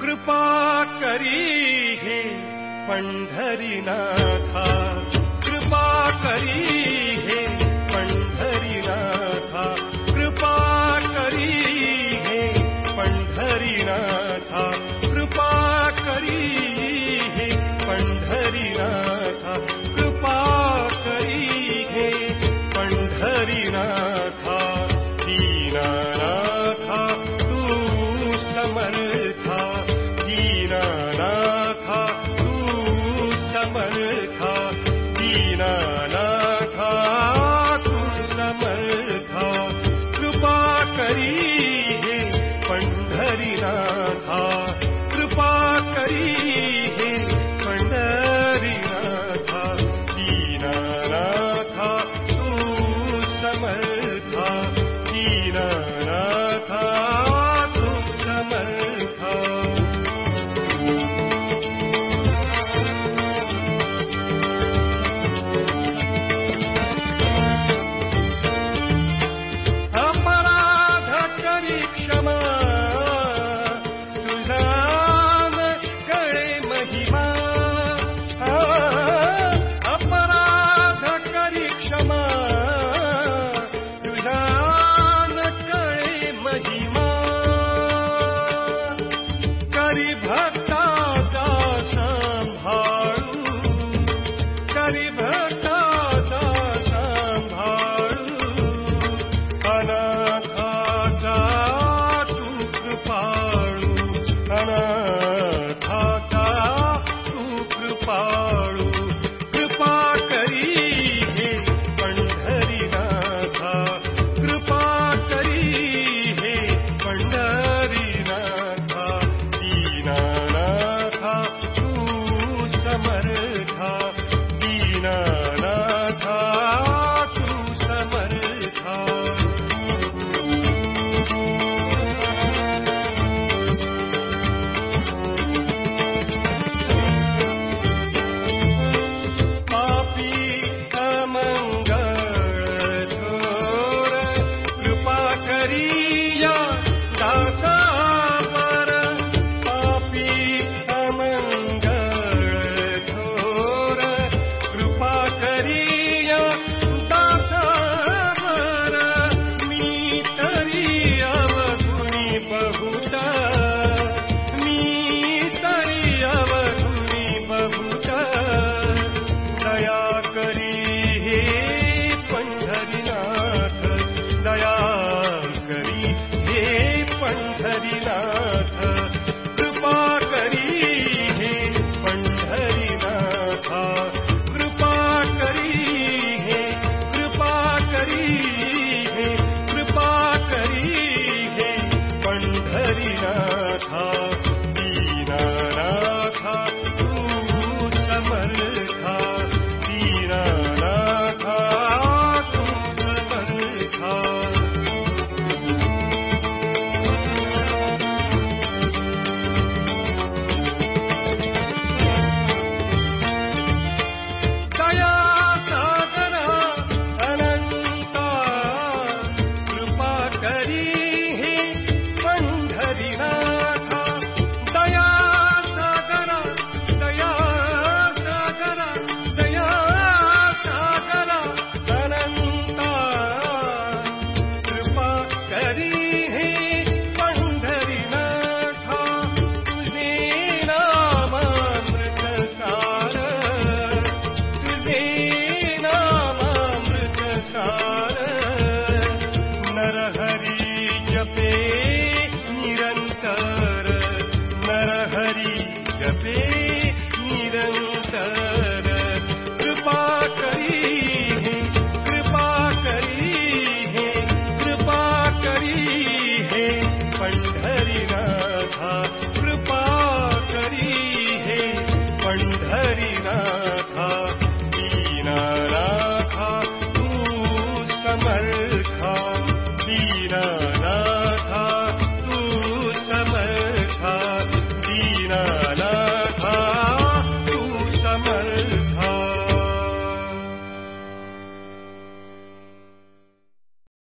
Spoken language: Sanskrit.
कृपा हे पण्ढरिनाथा कृपा हे पण्ढरिनाथ कृपा हे पण्ढरिनाथ कृपा हे पण्ढरिनाथ Ram. ಸಾಗರಿ bem.